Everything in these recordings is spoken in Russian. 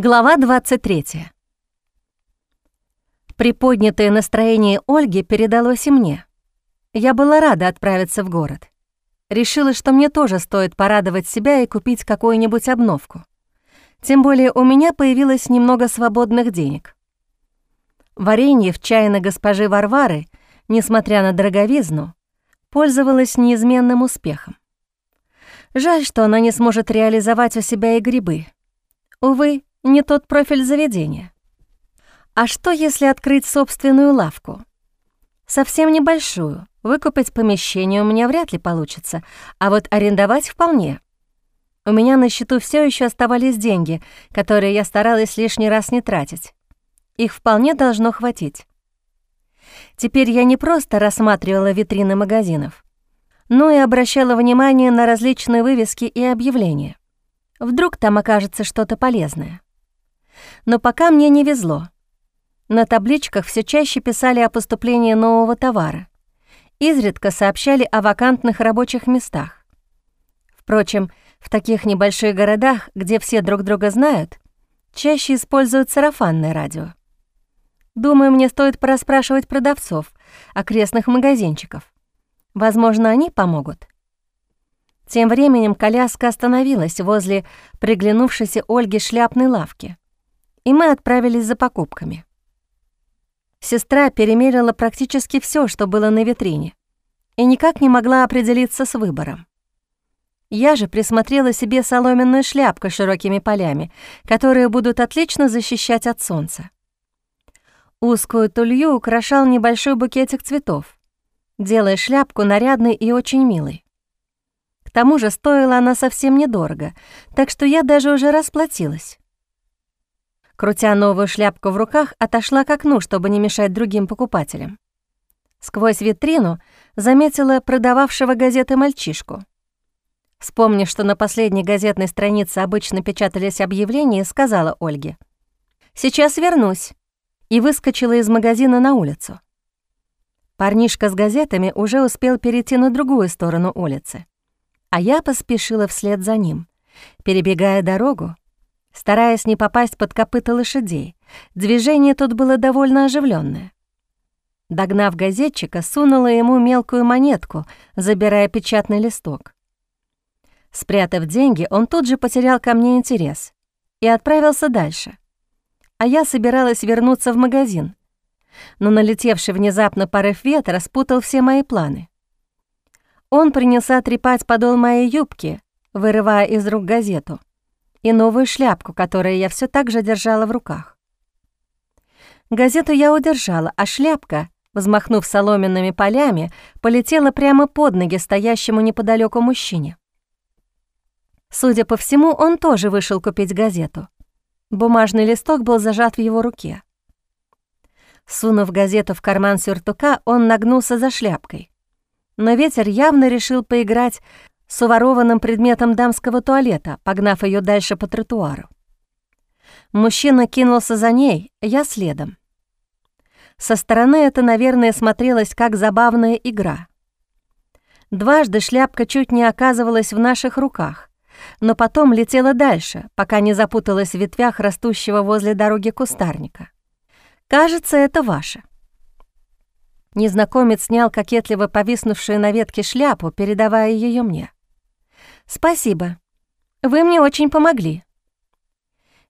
Глава 23. Приподнятое настроение Ольги передалось и мне. Я была рада отправиться в город. Решила, что мне тоже стоит порадовать себя и купить какую-нибудь обновку. Тем более у меня появилось немного свободных денег. Варенье в чайной госпожи Варвары, несмотря на дороговизну, пользовалось неизменным успехом. Жаль, что она не сможет реализовать у себя и грибы. Увы, не тот профиль заведения. А что, если открыть собственную лавку? Совсем небольшую. Выкупить помещение у меня вряд ли получится, а вот арендовать вполне. У меня на счету все еще оставались деньги, которые я старалась лишний раз не тратить. Их вполне должно хватить. Теперь я не просто рассматривала витрины магазинов, но и обращала внимание на различные вывески и объявления. Вдруг там окажется что-то полезное. Но пока мне не везло. На табличках все чаще писали о поступлении нового товара. Изредка сообщали о вакантных рабочих местах. Впрочем, в таких небольших городах, где все друг друга знают, чаще используют сарафанное радио. Думаю, мне стоит порасспрашивать продавцов, окрестных магазинчиков. Возможно, они помогут. Тем временем коляска остановилась возле приглянувшейся Ольги шляпной лавки и мы отправились за покупками. Сестра перемерила практически все, что было на витрине, и никак не могла определиться с выбором. Я же присмотрела себе соломенную шляпку с широкими полями, которые будут отлично защищать от солнца. Узкую тулью украшал небольшой букетик цветов, делая шляпку нарядной и очень милой. К тому же стоила она совсем недорого, так что я даже уже расплатилась крутя новую шляпку в руках, отошла к окну, чтобы не мешать другим покупателям. Сквозь витрину заметила продававшего газеты мальчишку. Вспомнив, что на последней газетной странице обычно печатались объявления, сказала Ольге. «Сейчас вернусь», и выскочила из магазина на улицу. Парнишка с газетами уже успел перейти на другую сторону улицы, а я поспешила вслед за ним. Перебегая дорогу, стараясь не попасть под копыта лошадей. Движение тут было довольно оживленное. Догнав газетчика, сунула ему мелкую монетку, забирая печатный листок. Спрятав деньги, он тут же потерял ко мне интерес и отправился дальше. А я собиралась вернуться в магазин, но налетевший внезапно порыв ветра спутал все мои планы. Он принялся трепать подол моей юбки, вырывая из рук газету и новую шляпку, которую я все так же держала в руках. Газету я удержала, а шляпка, взмахнув соломенными полями, полетела прямо под ноги стоящему неподалеку мужчине. Судя по всему, он тоже вышел купить газету. Бумажный листок был зажат в его руке. Сунув газету в карман сюртука, он нагнулся за шляпкой. Но ветер явно решил поиграть с уворованным предметом дамского туалета, погнав ее дальше по тротуару. Мужчина кинулся за ней, я следом. Со стороны это, наверное, смотрелось как забавная игра. Дважды шляпка чуть не оказывалась в наших руках, но потом летела дальше, пока не запуталась в ветвях растущего возле дороги кустарника. «Кажется, это ваше». Незнакомец снял кокетливо повиснувшую на ветке шляпу, передавая ее мне. «Спасибо. Вы мне очень помогли».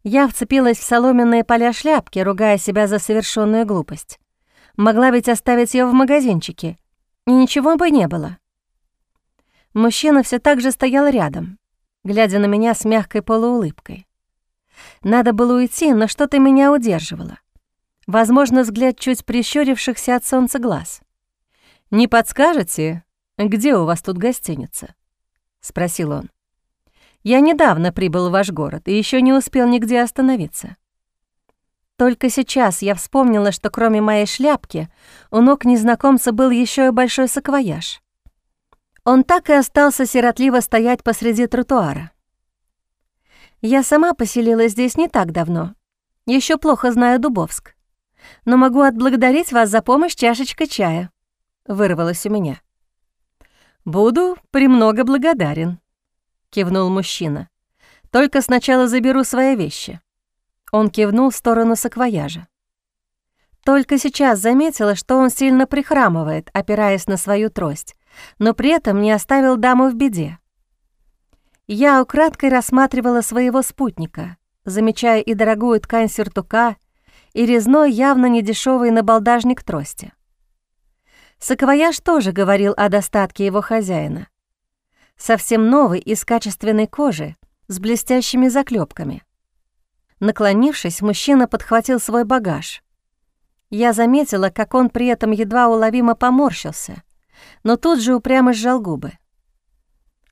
Я вцепилась в соломенные поля шляпки, ругая себя за совершенную глупость. Могла ведь оставить ее в магазинчике, и ничего бы не было. Мужчина все так же стоял рядом, глядя на меня с мягкой полуулыбкой. Надо было уйти, но что-то меня удерживало. Возможно, взгляд чуть прищурившихся от солнца глаз. «Не подскажете, где у вас тут гостиница?» — спросил он. «Я недавно прибыл в ваш город и еще не успел нигде остановиться. Только сейчас я вспомнила, что кроме моей шляпки у ног незнакомца был еще и большой саквояж. Он так и остался сиротливо стоять посреди тротуара. Я сама поселилась здесь не так давно, еще плохо знаю Дубовск, но могу отблагодарить вас за помощь чашечкой чая», — вырвалось у меня. «Буду премного благодарен», — кивнул мужчина. «Только сначала заберу свои вещи». Он кивнул в сторону саквояжа. Только сейчас заметила, что он сильно прихрамывает, опираясь на свою трость, но при этом не оставил даму в беде. Я украдкой рассматривала своего спутника, замечая и дорогую ткань сюртука, и резной, явно недешевый набалдажник трости. Саквояж тоже говорил о достатке его хозяина. Совсем новый, из качественной кожи, с блестящими заклепками. Наклонившись, мужчина подхватил свой багаж. Я заметила, как он при этом едва уловимо поморщился, но тут же упрямо сжал губы.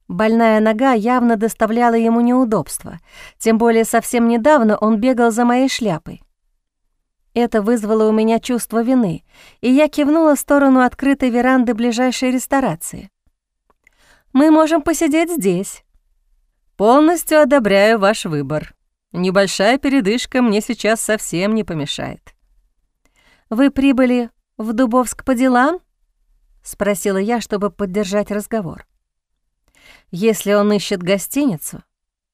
Больная нога явно доставляла ему неудобства, тем более совсем недавно он бегал за моей шляпой. Это вызвало у меня чувство вины, и я кивнула в сторону открытой веранды ближайшей ресторации. «Мы можем посидеть здесь». «Полностью одобряю ваш выбор. Небольшая передышка мне сейчас совсем не помешает». «Вы прибыли в Дубовск по делам?» — спросила я, чтобы поддержать разговор. Если он ищет гостиницу,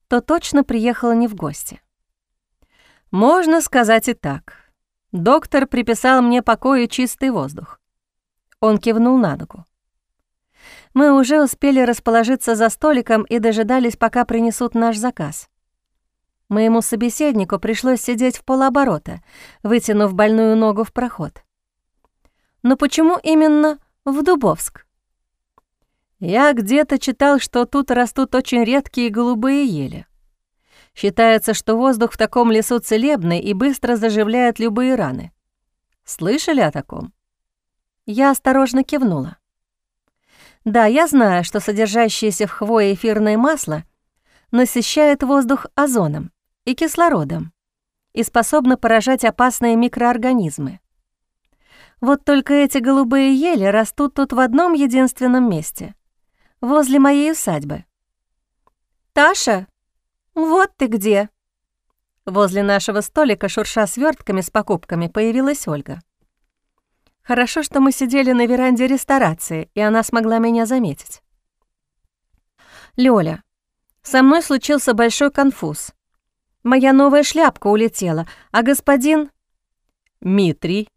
то точно приехала не в гости. Можно сказать и так. Доктор приписал мне покой и чистый воздух. Он кивнул на ногу. Мы уже успели расположиться за столиком и дожидались, пока принесут наш заказ. Моему собеседнику пришлось сидеть в полоборота, вытянув больную ногу в проход. Но почему именно в Дубовск? Я где-то читал, что тут растут очень редкие голубые ели. Считается, что воздух в таком лесу целебный и быстро заживляет любые раны. Слышали о таком? Я осторожно кивнула. Да, я знаю, что содержащееся в хвое эфирное масло насыщает воздух озоном и кислородом и способно поражать опасные микроорганизмы. Вот только эти голубые ели растут тут в одном единственном месте — возле моей усадьбы. «Таша, «Вот ты где!» Возле нашего столика, шурша свертками с покупками, появилась Ольга. Хорошо, что мы сидели на веранде ресторации, и она смогла меня заметить. «Лёля, со мной случился большой конфуз. Моя новая шляпка улетела, а господин...» «Митрий».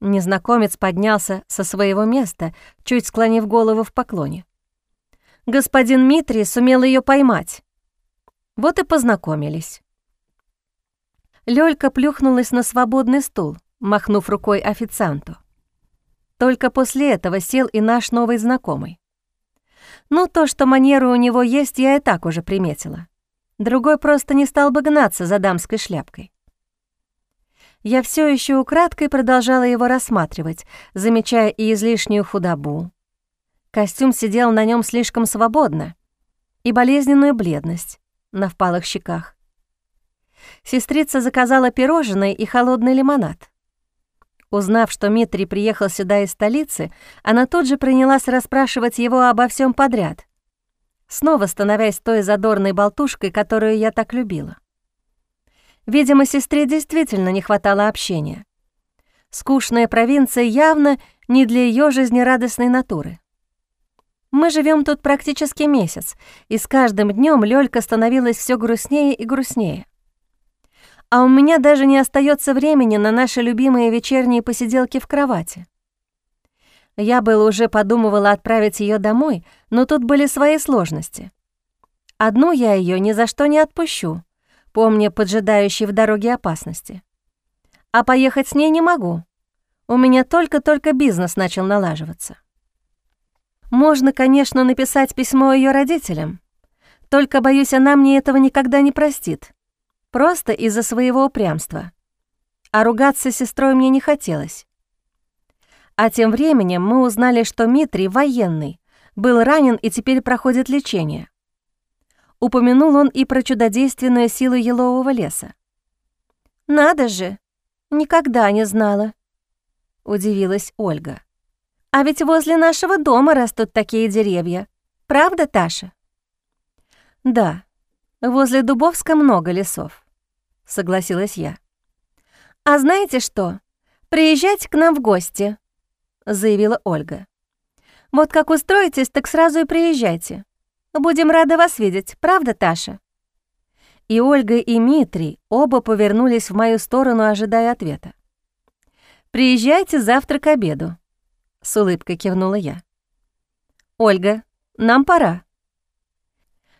Незнакомец поднялся со своего места, чуть склонив голову в поклоне. «Господин Митрий сумел ее поймать. Вот и познакомились. Лёлька плюхнулась на свободный стул, махнув рукой официанту. Только после этого сел и наш новый знакомый. Ну, то, что манеры у него есть, я и так уже приметила. Другой просто не стал бы гнаться за дамской шляпкой. Я все еще украдкой продолжала его рассматривать, замечая и излишнюю худобу. Костюм сидел на нем слишком свободно, и болезненную бледность на впалых щеках. Сестрица заказала пирожное и холодный лимонад. Узнав, что Митрий приехал сюда из столицы, она тут же принялась расспрашивать его обо всем подряд, снова становясь той задорной болтушкой, которую я так любила. Видимо, сестре действительно не хватало общения. Скучная провинция явно не для ее жизнерадостной натуры. Мы живем тут практически месяц, и с каждым днем Лёлька становилась все грустнее и грустнее. А у меня даже не остается времени на наши любимые вечерние посиделки в кровати. Я было уже подумывала отправить ее домой, но тут были свои сложности. Одну я ее ни за что не отпущу, помня поджидающие в дороге опасности. А поехать с ней не могу. У меня только-только бизнес начал налаживаться. Можно, конечно, написать письмо ее родителям. Только, боюсь, она мне этого никогда не простит. Просто из-за своего упрямства. А ругаться с сестрой мне не хотелось. А тем временем мы узнали, что Митрий военный, был ранен и теперь проходит лечение. Упомянул он и про чудодейственную силу елового леса. «Надо же! Никогда не знала!» — удивилась Ольга. А ведь возле нашего дома растут такие деревья. Правда, Таша? Да, возле Дубовска много лесов, согласилась я. А знаете что? Приезжайте к нам в гости, заявила Ольга. Вот как устроитесь, так сразу и приезжайте. Будем рады вас видеть, правда, Таша? И Ольга и Митрий оба повернулись в мою сторону, ожидая ответа. «Приезжайте завтра к обеду», — с улыбкой кивнула я. «Ольга, нам пора».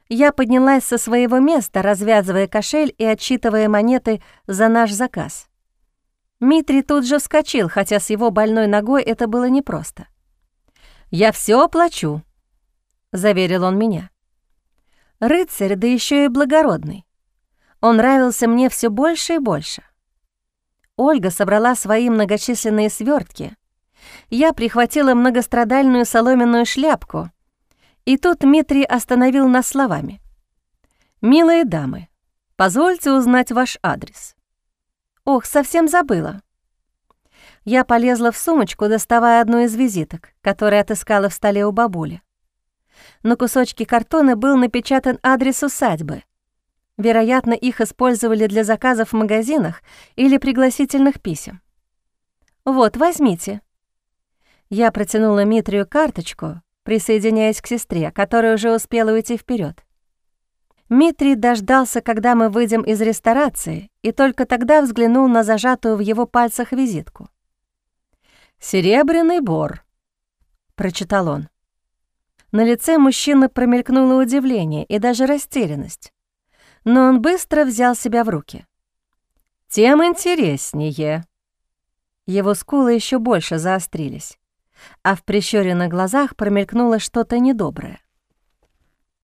Я поднялась со своего места, развязывая кошель и отчитывая монеты за наш заказ. Митрий тут же вскочил, хотя с его больной ногой это было непросто. «Я все оплачу», — заверил он меня. Рыцарь, да еще и благородный. Он нравился мне все больше и больше. Ольга собрала свои многочисленные свертки. Я прихватила многострадальную соломенную шляпку. И тут Дмитрий остановил нас словами. «Милые дамы, позвольте узнать ваш адрес». «Ох, совсем забыла». Я полезла в сумочку, доставая одну из визиток, которую отыскала в столе у бабули. На кусочке картона был напечатан адрес усадьбы. Вероятно, их использовали для заказов в магазинах или пригласительных писем. «Вот, возьмите». Я протянула Митрию карточку, присоединяясь к сестре, которая уже успела уйти вперед. Митрий дождался, когда мы выйдем из ресторации, и только тогда взглянул на зажатую в его пальцах визитку. «Серебряный бор», — прочитал он. На лице мужчины промелькнуло удивление и даже растерянность, но он быстро взял себя в руки. «Тем интереснее». Его скулы еще больше заострились, а в прищуренных глазах промелькнуло что-то недоброе.